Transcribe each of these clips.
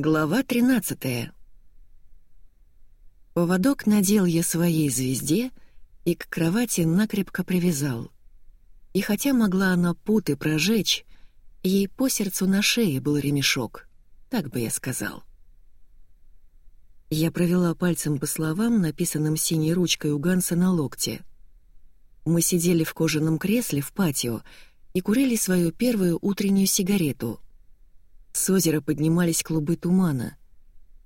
Глава 13 Поводок надел я своей звезде и к кровати накрепко привязал. И хотя могла она путы прожечь, ей по сердцу на шее был ремешок, так бы я сказал. Я провела пальцем по словам, написанным синей ручкой у Ганса на локте. Мы сидели в кожаном кресле в патио и курили свою первую утреннюю сигарету — с озера поднимались клубы тумана.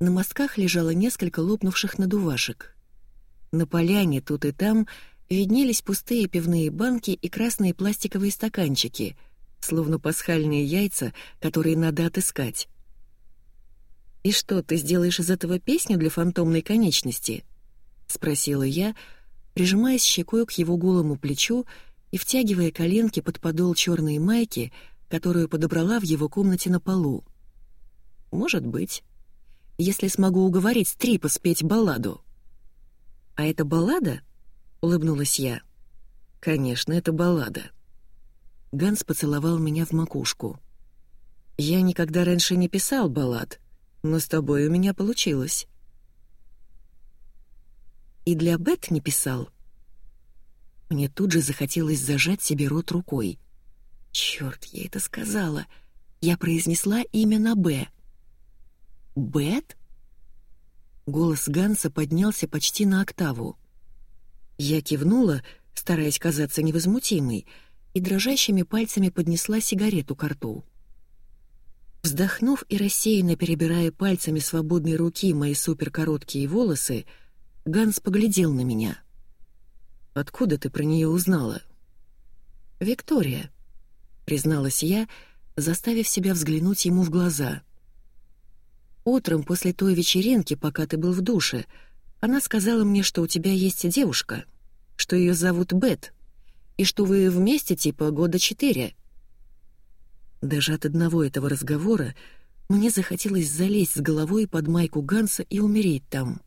На мостках лежало несколько лопнувших надувашек. На поляне тут и там виднелись пустые пивные банки и красные пластиковые стаканчики, словно пасхальные яйца, которые надо отыскать. «И что, ты сделаешь из этого песню для фантомной конечности?» — спросила я, прижимаясь щекой к его голому плечу и втягивая коленки под подол черной майки, которую подобрала в его комнате на полу. «Может быть. Если смогу уговорить Стрипа спеть балладу». «А это баллада?» — улыбнулась я. «Конечно, это баллада». Ганс поцеловал меня в макушку. «Я никогда раньше не писал баллад, но с тобой у меня получилось». «И для Бет не писал?» Мне тут же захотелось зажать себе рот рукой. Черт, я это сказала. Я произнесла имя «Б». «Бет?» Голос Ганса поднялся почти на октаву. Я кивнула, стараясь казаться невозмутимой, и дрожащими пальцами поднесла сигарету к рту. Вздохнув и рассеянно перебирая пальцами свободной руки мои суперкороткие волосы, Ганс поглядел на меня. «Откуда ты про нее узнала?» «Виктория», призналась я, заставив себя взглянуть ему в глаза. «Утром после той вечеринки, пока ты был в душе, она сказала мне, что у тебя есть девушка, что ее зовут Бет, и что вы вместе типа года четыре». Даже от одного этого разговора мне захотелось залезть с головой под майку Ганса и умереть там.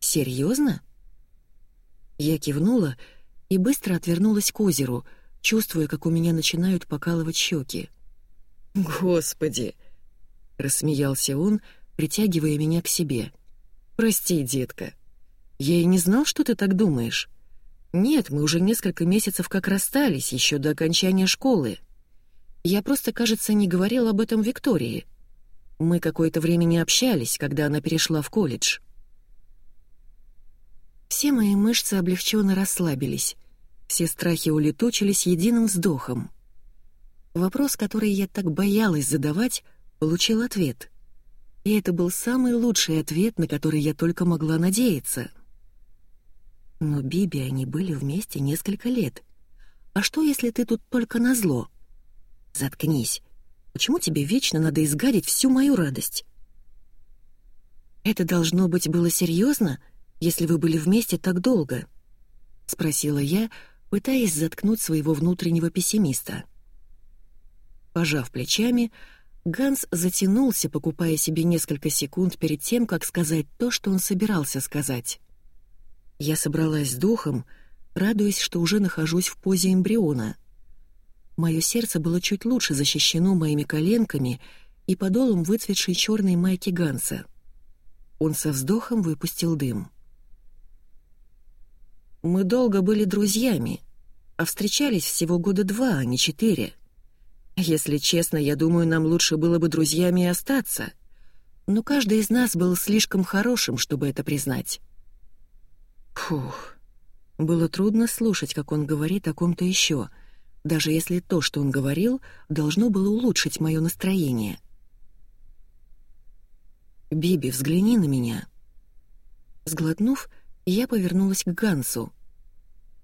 «Серьезно?» Я кивнула и быстро отвернулась к озеру — чувствуя, как у меня начинают покалывать щеки. «Господи!» — рассмеялся он, притягивая меня к себе. «Прости, детка. Я и не знал, что ты так думаешь. Нет, мы уже несколько месяцев как расстались, еще до окончания школы. Я просто, кажется, не говорил об этом Виктории. Мы какое-то время не общались, когда она перешла в колледж». Все мои мышцы облегченно расслабились — все страхи улетучились единым вздохом. Вопрос, который я так боялась задавать, получил ответ. И это был самый лучший ответ, на который я только могла надеяться. Но Биби они были вместе несколько лет. А что, если ты тут только на зло? Заткнись. Почему тебе вечно надо изгадить всю мою радость? Это должно быть было серьезно, если вы были вместе так долго? Спросила я, пытаясь заткнуть своего внутреннего пессимиста. Пожав плечами, Ганс затянулся, покупая себе несколько секунд перед тем, как сказать то, что он собирался сказать. Я собралась с духом, радуясь, что уже нахожусь в позе эмбриона. Мое сердце было чуть лучше защищено моими коленками и подолом выцветшей черной майки Ганса. Он со вздохом выпустил дым. Мы долго были друзьями, а встречались всего года два, а не четыре. Если честно, я думаю, нам лучше было бы друзьями остаться. Но каждый из нас был слишком хорошим, чтобы это признать. Фух. Было трудно слушать, как он говорит о ком-то еще, даже если то, что он говорил, должно было улучшить мое настроение. «Биби, взгляни на меня». Сглотнув, я повернулась к Гансу.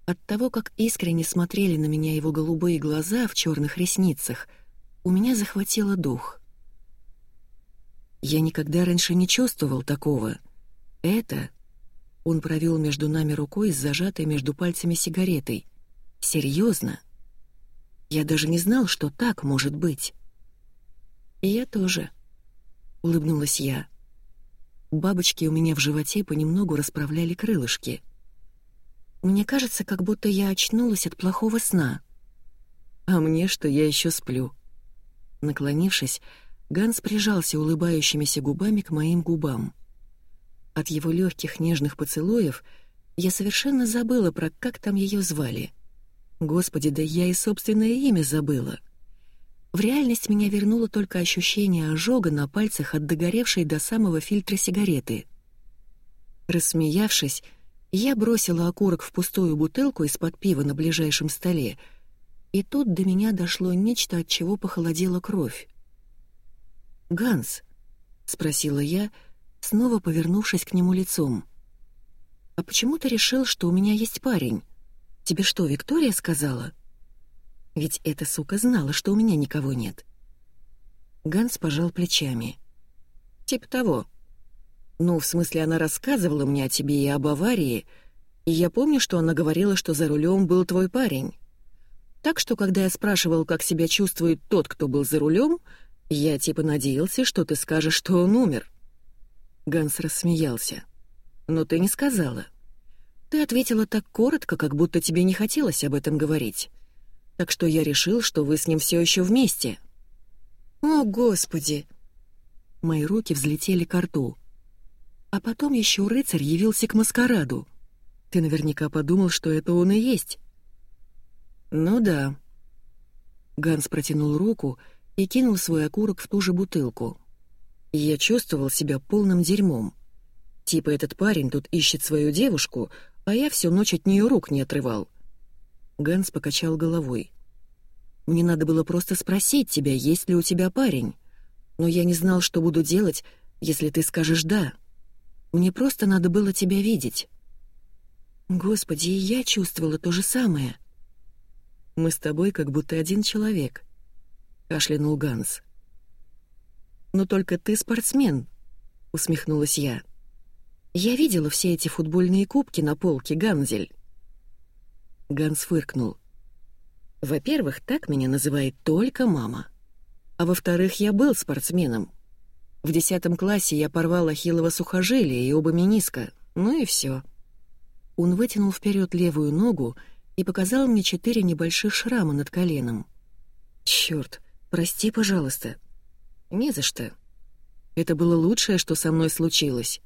От того, как искренне смотрели на меня его голубые глаза в черных ресницах, у меня захватило дух. Я никогда раньше не чувствовал такого. Это... Он провел между нами рукой с зажатой между пальцами сигаретой. Серьезно? Я даже не знал, что так может быть. Я тоже. Улыбнулась я. Бабочки у меня в животе понемногу расправляли крылышки. Мне кажется, как будто я очнулась от плохого сна. А мне, что я еще сплю. Наклонившись, Ганс прижался улыбающимися губами к моим губам. От его легких нежных поцелуев я совершенно забыла про как там ее звали. Господи, да я и собственное имя забыла. В реальность меня вернуло только ощущение ожога на пальцах от догоревшей до самого фильтра сигареты. Рассмеявшись, я бросила окурок в пустую бутылку из-под пива на ближайшем столе, и тут до меня дошло нечто, от чего похолодела кровь. «Ганс», — спросила я, снова повернувшись к нему лицом, — «а почему ты решил, что у меня есть парень? Тебе что, Виктория сказала?» Ведь эта сука знала, что у меня никого нет. Ганс пожал плечами. «Типа того. Ну, в смысле, она рассказывала мне о тебе и об аварии, и я помню, что она говорила, что за рулем был твой парень. Так что, когда я спрашивал, как себя чувствует тот, кто был за рулем, я типа надеялся, что ты скажешь, что он умер». Ганс рассмеялся. «Но ты не сказала. Ты ответила так коротко, как будто тебе не хотелось об этом говорить. Так что я решил, что вы с ним все еще вместе». «О, Господи!» Мои руки взлетели к рту. А потом еще рыцарь явился к маскараду. Ты наверняка подумал, что это он и есть. «Ну да». Ганс протянул руку и кинул свой окурок в ту же бутылку. Я чувствовал себя полным дерьмом. Типа этот парень тут ищет свою девушку, а я всю ночь от нее рук не отрывал. Ганс покачал головой. «Мне надо было просто спросить тебя, есть ли у тебя парень. Но я не знал, что буду делать, если ты скажешь «да». Мне просто надо было тебя видеть». «Господи, и я чувствовала то же самое». «Мы с тобой как будто один человек», — кашлянул Ганс. «Но только ты спортсмен», — усмехнулась я. «Я видела все эти футбольные кубки на полке, Ганзель». Ганс фыркнул. «Во-первых, так меня называет только мама. А во-вторых, я был спортсменом. В десятом классе я порвал ахиллово сухожилие и оба мениска, ну и все. Он вытянул вперед левую ногу и показал мне четыре небольших шрама над коленом. Черт, прости, пожалуйста. Не за что. Это было лучшее, что со мной случилось.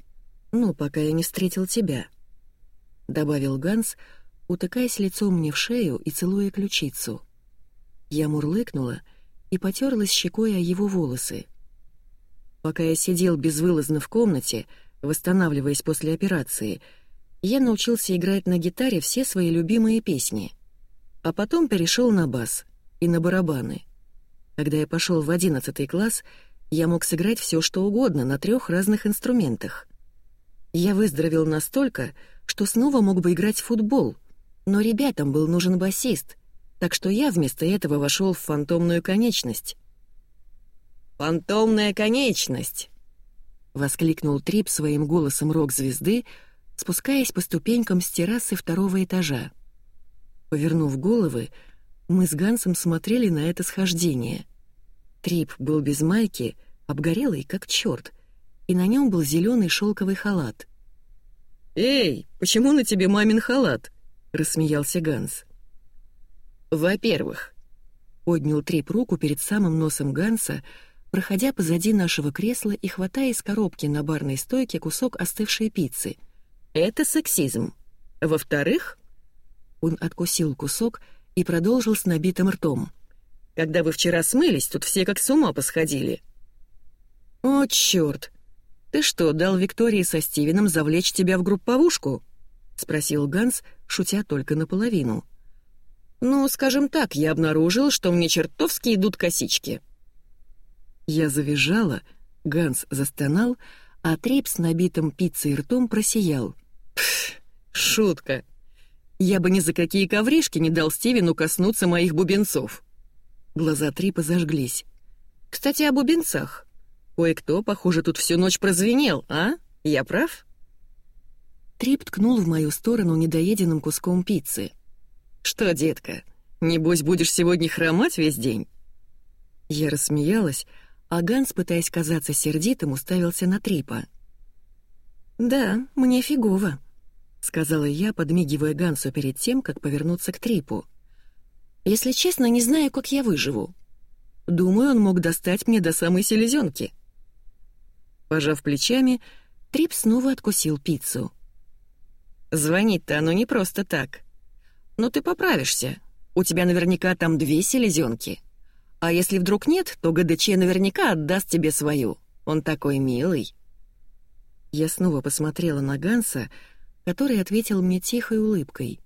Ну, пока я не встретил тебя. Добавил Ганс, — утыкаясь лицом мне в шею и целуя ключицу. Я мурлыкнула и потерлась щекой о его волосы. Пока я сидел безвылазно в комнате, восстанавливаясь после операции, я научился играть на гитаре все свои любимые песни. А потом перешел на бас и на барабаны. Когда я пошел в одиннадцатый класс, я мог сыграть все что угодно на трех разных инструментах. Я выздоровел настолько, что снова мог бы играть в футбол — но ребятам был нужен басист, так что я вместо этого вошел в фантомную конечность. «Фантомная конечность!» — воскликнул Трип своим голосом рок-звезды, спускаясь по ступенькам с террасы второго этажа. Повернув головы, мы с Гансом смотрели на это схождение. Трип был без майки, обгорелый как черт, и на нем был зеленый шелковый халат. «Эй, почему на тебе мамин халат?» — рассмеялся Ганс. «Во-первых», — поднял Трип руку перед самым носом Ганса, проходя позади нашего кресла и хватая из коробки на барной стойке кусок остывшей пиццы. «Это сексизм. Во-вторых...» Он откусил кусок и продолжил с набитым ртом. «Когда вы вчера смылись, тут все как с ума посходили». «О, чёрт! Ты что, дал Виктории со Стивеном завлечь тебя в групповушку?» — спросил Ганс, шутя только наполовину. «Ну, скажем так, я обнаружил, что мне чертовски идут косички». Я завизжала, Ганс застонал, а Трейп с набитым пиццей ртом просиял. Пф, шутка. Я бы ни за какие ковришки не дал Стивену коснуться моих бубенцов. Глаза Трипа зажглись. «Кстати, о бубенцах. Кое-кто, похоже, тут всю ночь прозвенел, а? Я прав?» Трип ткнул в мою сторону недоеденным куском пиццы. «Что, детка, небось будешь сегодня хромать весь день?» Я рассмеялась, а Ганс, пытаясь казаться сердитым, уставился на Трипа. «Да, мне фигово», — сказала я, подмигивая Гансу перед тем, как повернуться к Трипу. «Если честно, не знаю, как я выживу. Думаю, он мог достать мне до самой селезенки. Пожав плечами, Трип снова откусил пиццу. «Звонить-то оно не просто так. Но ты поправишься. У тебя наверняка там две селезенки. А если вдруг нет, то ГДЧ наверняка отдаст тебе свою. Он такой милый». Я снова посмотрела на Ганса, который ответил мне тихой улыбкой.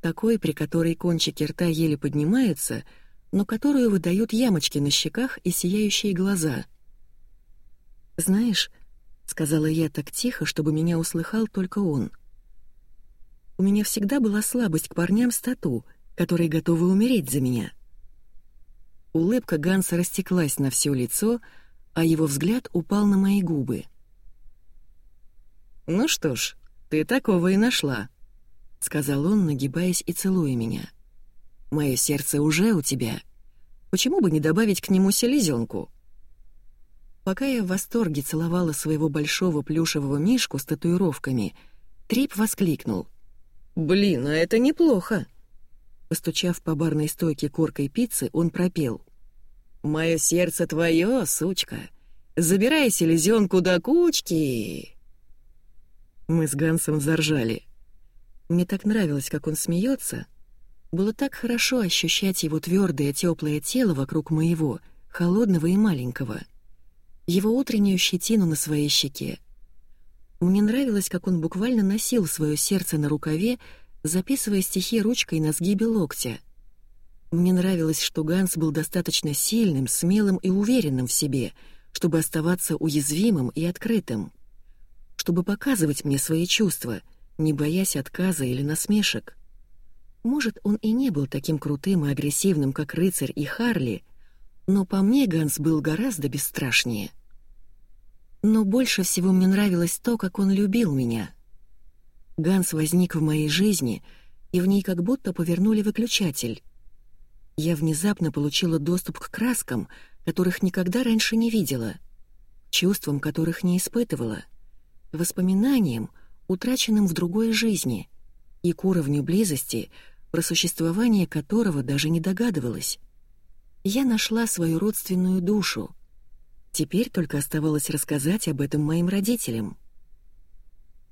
Такой, при которой кончики рта еле поднимаются, но которую выдают ямочки на щеках и сияющие глаза. «Знаешь», — сказала я так тихо, чтобы меня услыхал только он, — «у меня всегда была слабость к парням с тату, которые готовы умереть за меня». Улыбка Ганса растеклась на все лицо, а его взгляд упал на мои губы. «Ну что ж, ты такого и нашла», — сказал он, нагибаясь и целуя меня. «Мое сердце уже у тебя. Почему бы не добавить к нему селезенку?» Пока я в восторге целовала своего большого плюшевого мишку с татуировками, Трип воскликнул. «Блин, а это неплохо!» Постучав по барной стойке коркой пиццы, он пропел. «Мое сердце твое, сучка! Забирай селезенку до кучки!» Мы с Гансом заржали. Мне так нравилось, как он смеется. Было так хорошо ощущать его твердое теплое тело вокруг моего, холодного и маленького. Его утреннюю щетину на своей щеке. Мне нравилось, как он буквально носил свое сердце на рукаве, записывая стихи ручкой на сгибе локтя. Мне нравилось, что Ганс был достаточно сильным, смелым и уверенным в себе, чтобы оставаться уязвимым и открытым, чтобы показывать мне свои чувства — не боясь отказа или насмешек. Может, он и не был таким крутым и агрессивным, как рыцарь и Харли, но по мне Ганс был гораздо бесстрашнее. Но больше всего мне нравилось то, как он любил меня. Ганс возник в моей жизни, и в ней как будто повернули выключатель. Я внезапно получила доступ к краскам, которых никогда раньше не видела, чувствам, которых не испытывала, воспоминаниям, утраченным в другой жизни, и к уровню близости, про существование которого даже не догадывалась. Я нашла свою родственную душу. Теперь только оставалось рассказать об этом моим родителям —